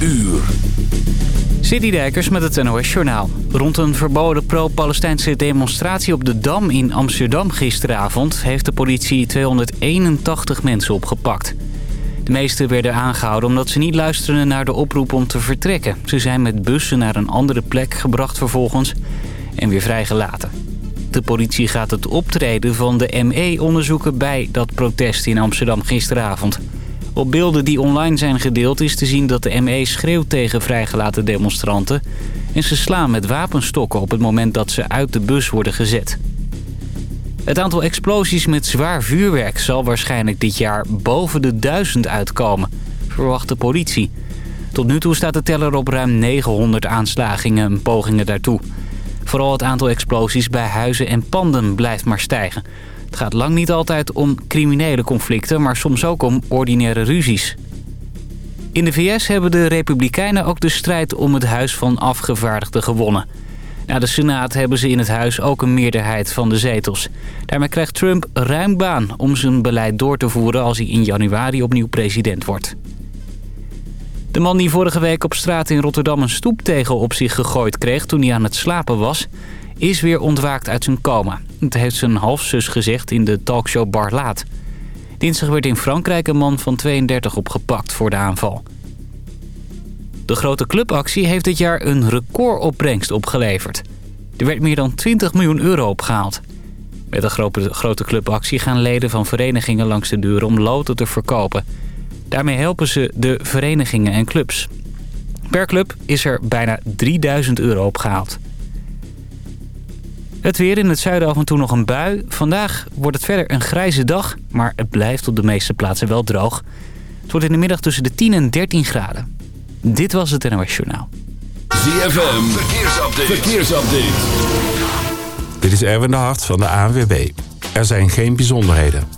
uur. Citydijkers met het NOS Journaal. Rond een verboden pro-Palestijnse demonstratie op de Dam in Amsterdam gisteravond... heeft de politie 281 mensen opgepakt. De meeste werden aangehouden omdat ze niet luisterden naar de oproep om te vertrekken. Ze zijn met bussen naar een andere plek gebracht vervolgens en weer vrijgelaten. De politie gaat het optreden van de ME onderzoeken bij dat protest in Amsterdam gisteravond... Op beelden die online zijn gedeeld is te zien dat de ME schreeuwt tegen vrijgelaten demonstranten... en ze slaan met wapenstokken op het moment dat ze uit de bus worden gezet. Het aantal explosies met zwaar vuurwerk zal waarschijnlijk dit jaar boven de duizend uitkomen, verwacht de politie. Tot nu toe staat de teller op ruim 900 aanslagingen en pogingen daartoe. Vooral het aantal explosies bij huizen en panden blijft maar stijgen... Het gaat lang niet altijd om criminele conflicten, maar soms ook om ordinaire ruzies. In de VS hebben de Republikeinen ook de strijd om het Huis van Afgevaardigden gewonnen. Na de Senaat hebben ze in het huis ook een meerderheid van de zetels. Daarmee krijgt Trump ruim baan om zijn beleid door te voeren als hij in januari opnieuw president wordt. De man die vorige week op straat in Rotterdam een stoeptegel op zich gegooid kreeg toen hij aan het slapen was is weer ontwaakt uit zijn coma. Het heeft zijn halfzus gezegd in de talkshow Bar Laat. Dinsdag werd in Frankrijk een man van 32 opgepakt voor de aanval. De grote clubactie heeft dit jaar een recordopbrengst opgeleverd. Er werd meer dan 20 miljoen euro opgehaald. Met de grote, clubactie gaan leden van verenigingen langs de deuren om loten te verkopen. Daarmee helpen ze de verenigingen en clubs. Per club is er bijna 3000 euro opgehaald. Het weer in het zuiden af en toe nog een bui. Vandaag wordt het verder een grijze dag, maar het blijft op de meeste plaatsen wel droog. Het wordt in de middag tussen de 10 en 13 graden. Dit was het NOS Journaal. ZFM, verkeersupdate. verkeersupdate. Dit is Erwin de Hart van de ANWB. Er zijn geen bijzonderheden.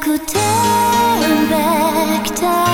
could turn back time.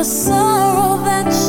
The sorrow that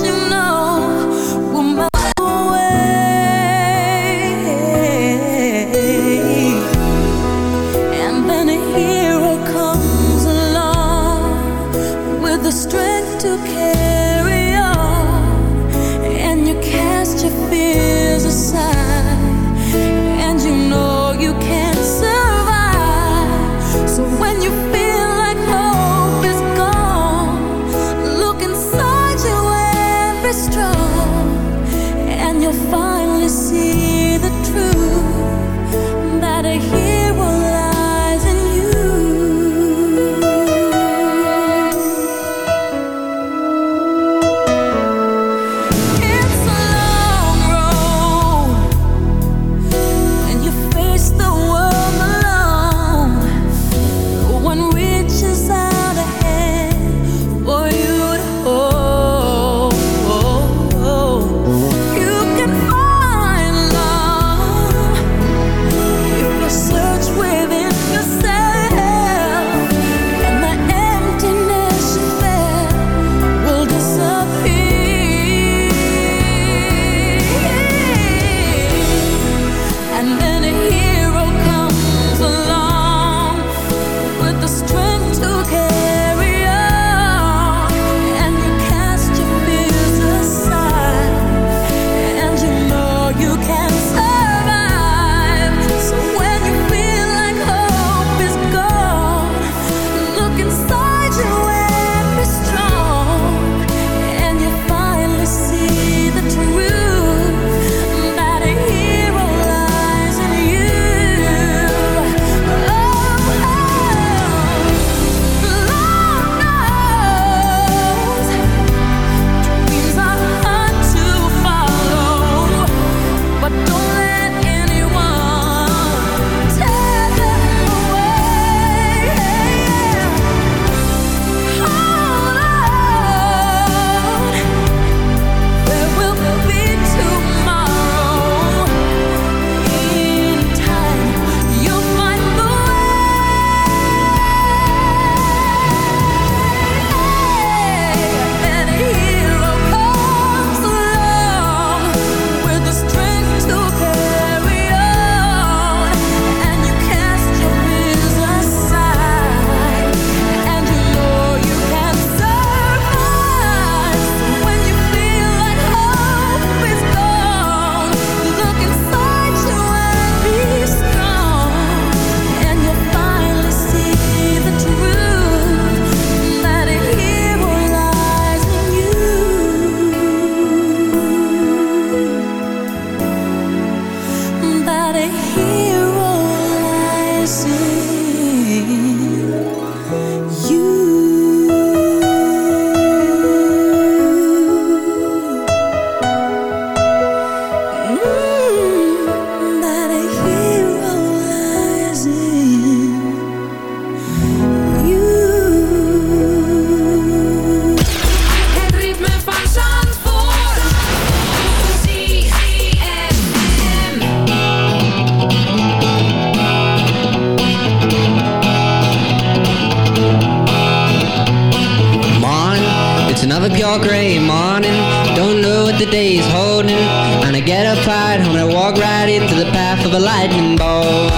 your gray morning. Don't know what the day is holding. And I get up right home and I walk right into the path of a lightning bolt.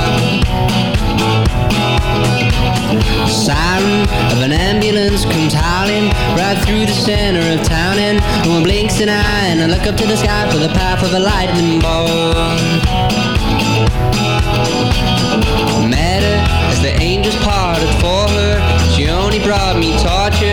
Siren of an ambulance comes howling right through the center of town and one blinks an eye and I look up to the sky for the path of a lightning bolt. Met her as the angels parted for her. She only brought me torture.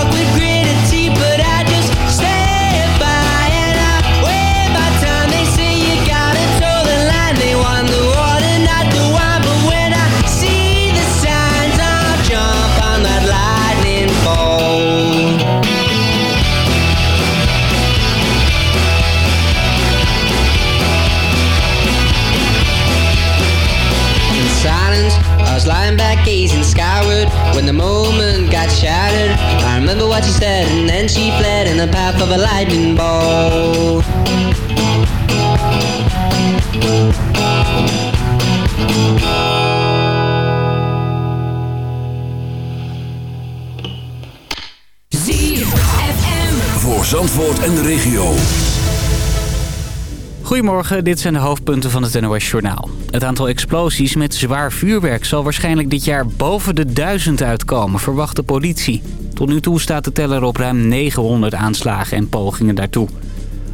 Goedemorgen, dit zijn de hoofdpunten van het NOS Journaal. Het aantal explosies met zwaar vuurwerk zal waarschijnlijk dit jaar boven de duizend uitkomen, verwacht de politie. Tot nu toe staat de teller op ruim 900 aanslagen en pogingen daartoe.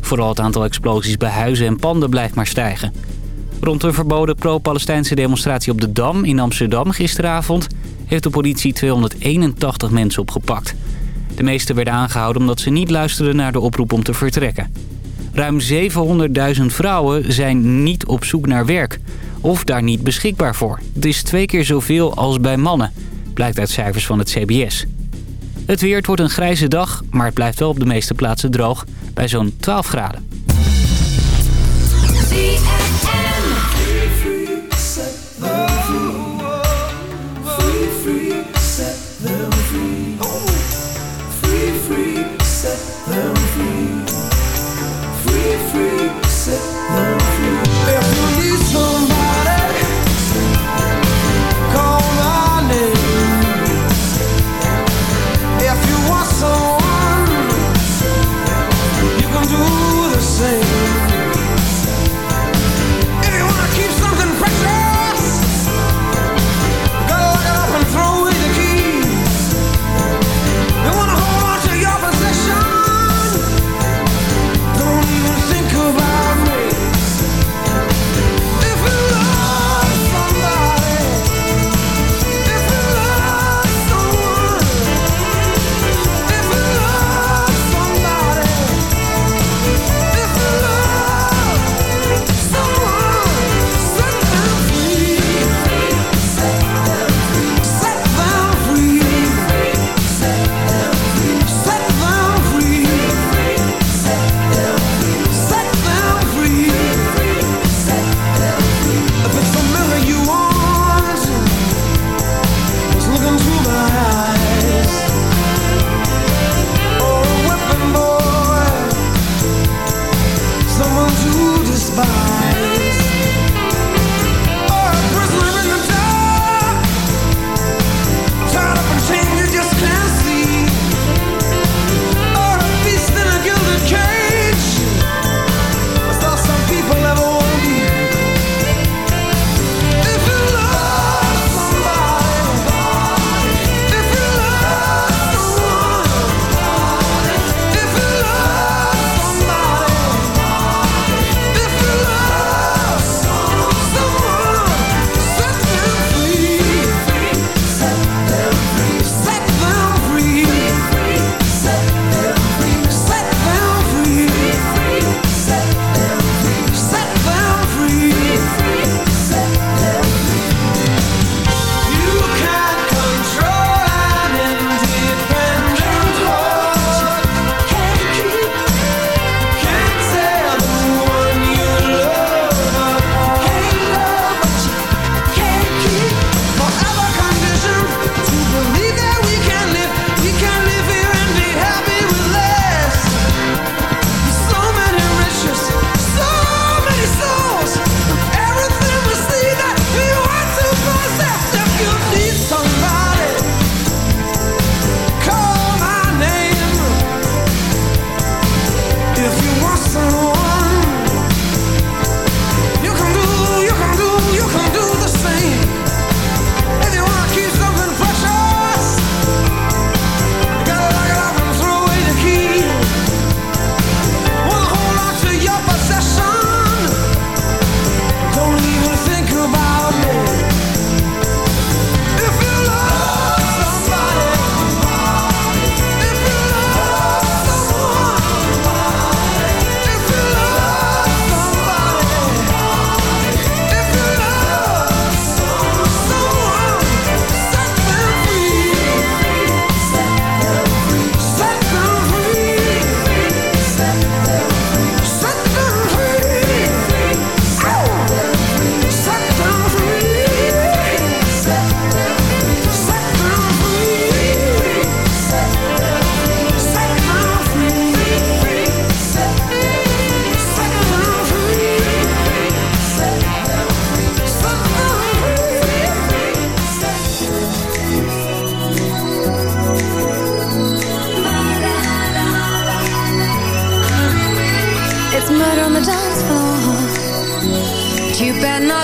Vooral het aantal explosies bij huizen en panden blijft maar stijgen. Rond een verboden pro-Palestijnse demonstratie op de Dam in Amsterdam gisteravond... heeft de politie 281 mensen opgepakt. De meeste werden aangehouden omdat ze niet luisterden naar de oproep om te vertrekken. Ruim 700.000 vrouwen zijn niet op zoek naar werk of daar niet beschikbaar voor. Het is twee keer zoveel als bij mannen, blijkt uit cijfers van het CBS. Het weer, wordt een grijze dag, maar het blijft wel op de meeste plaatsen droog bij zo'n 12 graden.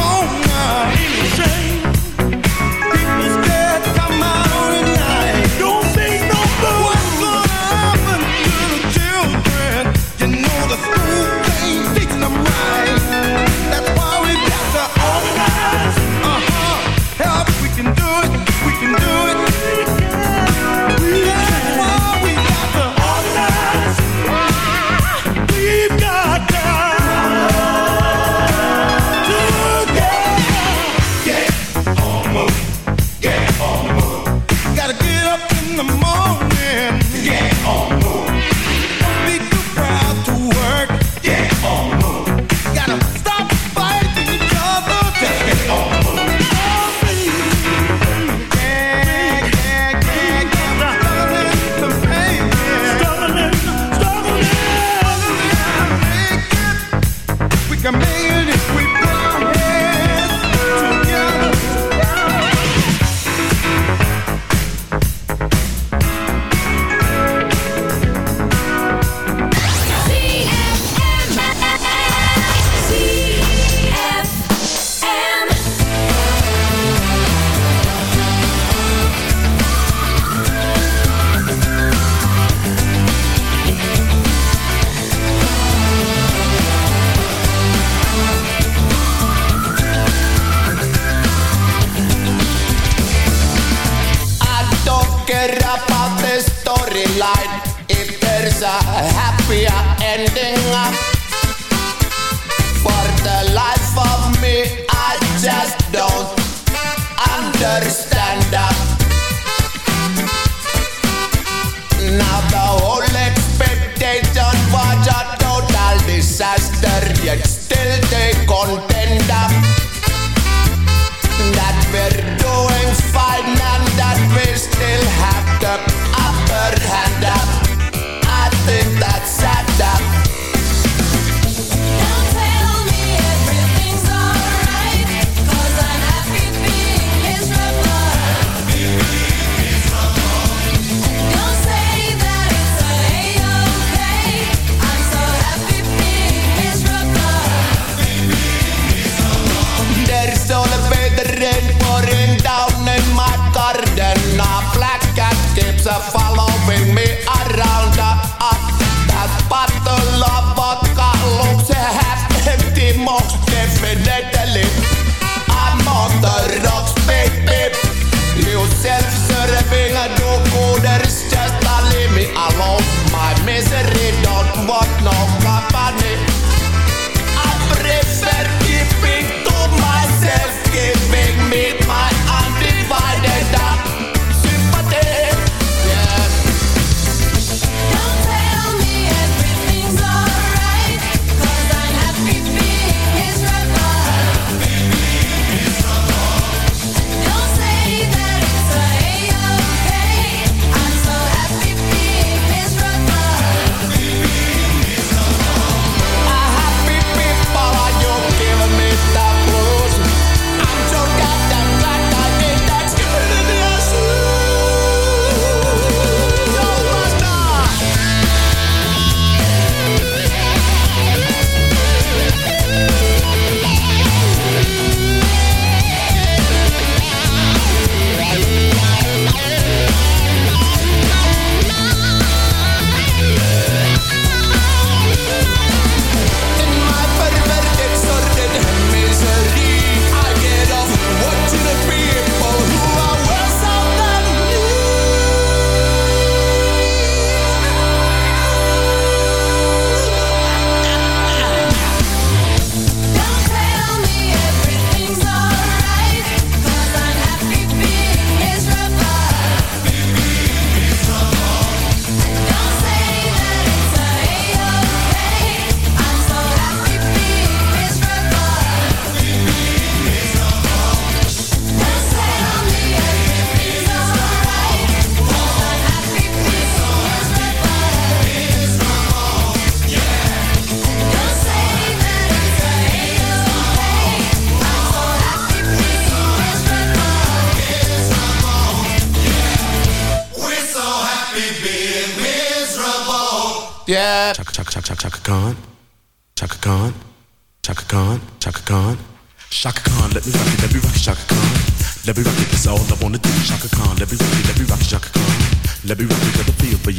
corner. Innocent.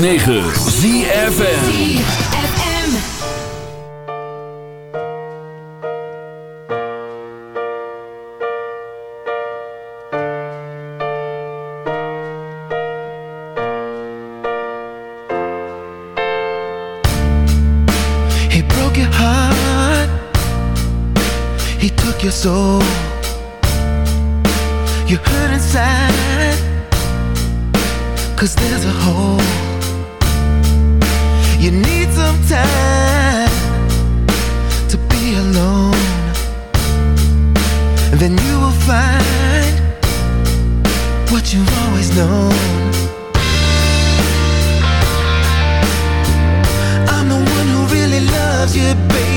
9. Baby.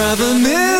traveling